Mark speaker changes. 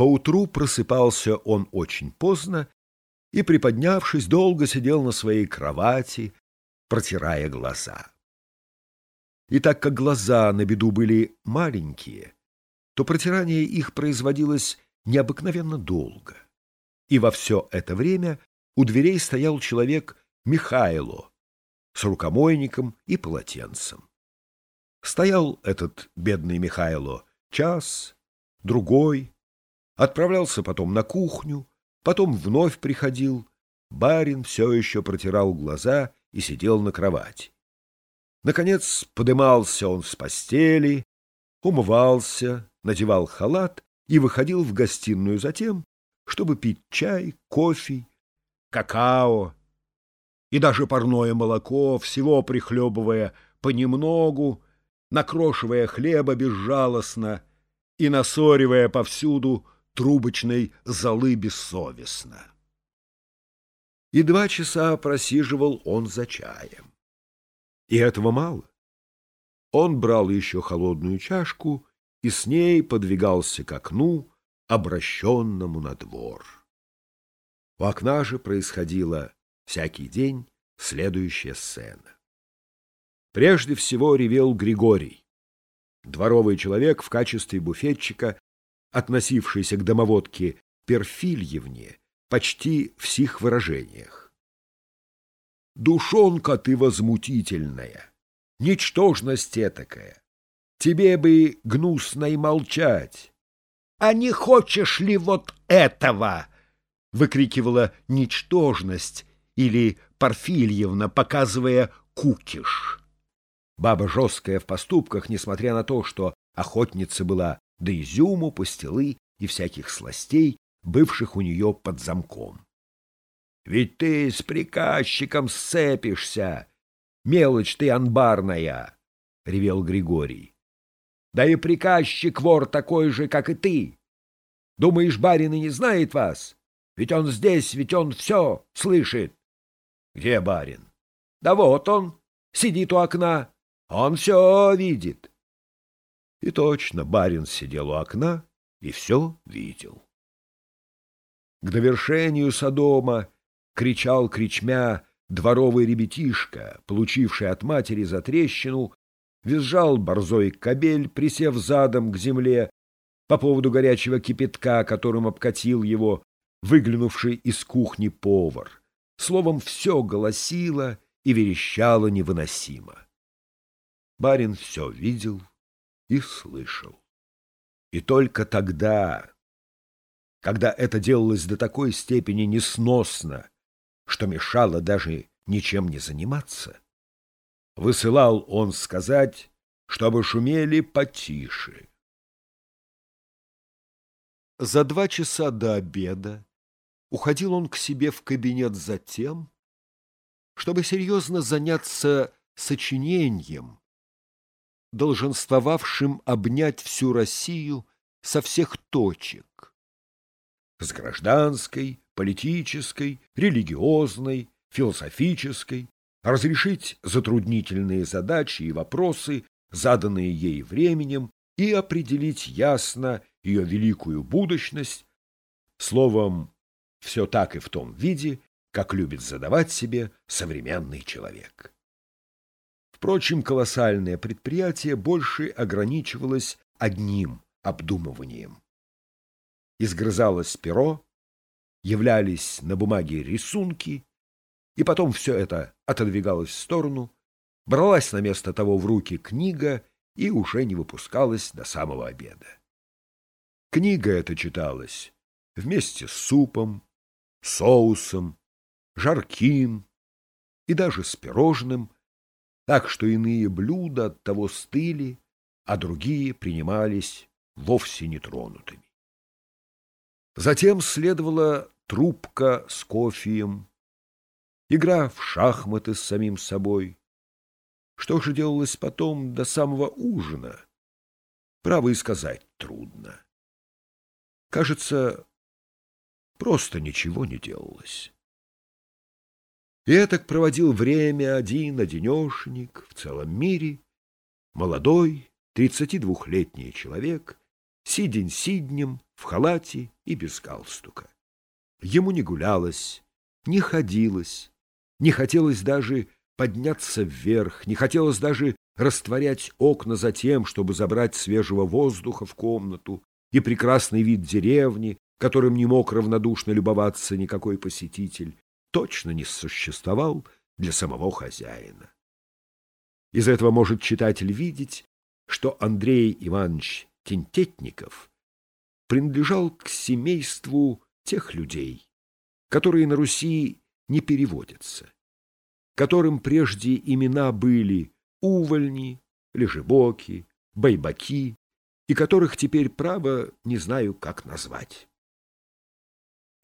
Speaker 1: Поутру просыпался он очень поздно и, приподнявшись, долго сидел на своей кровати, протирая глаза. И так как глаза на беду были маленькие, то протирание их производилось необыкновенно долго. И во все это время у дверей стоял человек Михайло с рукомойником и полотенцем. Стоял этот бедный Михайло час, другой, отправлялся потом на кухню, потом вновь приходил. Барин все еще протирал глаза и сидел на кровати. Наконец подымался он с постели, умывался, надевал халат и выходил в гостиную затем, чтобы пить чай, кофе, какао и даже парное молоко, всего прихлебывая понемногу, накрошивая хлеба безжалостно и насоривая повсюду трубочной золы бессовестно. И два часа просиживал он за чаем. И этого мало. Он брал еще холодную чашку и с ней подвигался к окну, обращенному на двор. У окна же происходила всякий день следующая сцена. Прежде всего ревел Григорий, дворовый человек в качестве буфетчика, относившийся к домоводке Перфильевне почти в сих выражениях. «Душонка ты возмутительная, ничтожность этакая, тебе бы гнусно и молчать. А не хочешь ли вот этого?» — выкрикивала ничтожность или Парфильевна, показывая кукиш. Баба жесткая в поступках, несмотря на то, что охотница была до изюму, пастилы и всяких сластей, бывших у нее под замком. — Ведь ты с приказчиком сцепишься! Мелочь ты анбарная! — ревел Григорий. — Да и приказчик вор такой же, как и ты! Думаешь, барин и не знает вас? Ведь он здесь, ведь он все слышит. — Где барин? — Да вот он, сидит у окна. Он все видит. И точно барин сидел у окна и все видел. К довершению Содома кричал кричмя дворовый ребятишка, получивший от матери за трещину, визжал борзой кобель, присев задом к земле по поводу горячего кипятка, которым обкатил его выглянувший из кухни повар. Словом, все голосило и верещало невыносимо. Барин все видел и слышал. И только тогда, когда это делалось до такой степени несносно, что мешало даже ничем не заниматься, высылал он сказать, чтобы шумели потише. За два часа до обеда уходил он к себе в кабинет за тем, чтобы серьезно заняться сочинением, долженствовавшим обнять всю Россию со всех точек. С гражданской, политической, религиозной, философической, разрешить затруднительные задачи и вопросы, заданные ей временем, и определить ясно ее великую будущность, словом, все так и в том виде, как любит задавать себе современный человек. Впрочем, колоссальное предприятие больше ограничивалось одним обдумыванием. Изгрызалось перо, являлись на бумаге рисунки, и потом все это отодвигалось в сторону, бралась на место того в руки книга и уже не выпускалась до самого обеда. Книга эта читалась вместе с супом, соусом, жарким и даже с пирожным, так что иные блюда от того стыли, а другие принимались вовсе нетронутыми. Затем следовала трубка с кофеем, игра в шахматы с самим собой. Что же делалось потом до самого ужина? Право и сказать трудно. Кажется, просто ничего не делалось. И этак проводил время один-одинешенек в целом мире, молодой, тридцати двухлетний человек, сидень сиднем, в халате и без галстука. Ему не гулялось, не ходилось, не хотелось даже подняться вверх, не хотелось даже растворять окна за тем, чтобы забрать свежего воздуха в комнату и прекрасный вид деревни, которым не мог равнодушно любоваться никакой посетитель, точно не существовал для самого хозяина. Из этого может читатель видеть, что Андрей Иванович Тентетников принадлежал к семейству тех людей, которые на Руси не переводятся, которым прежде имена были увольни, лежебоки, байбаки, и которых теперь, право, не знаю, как назвать.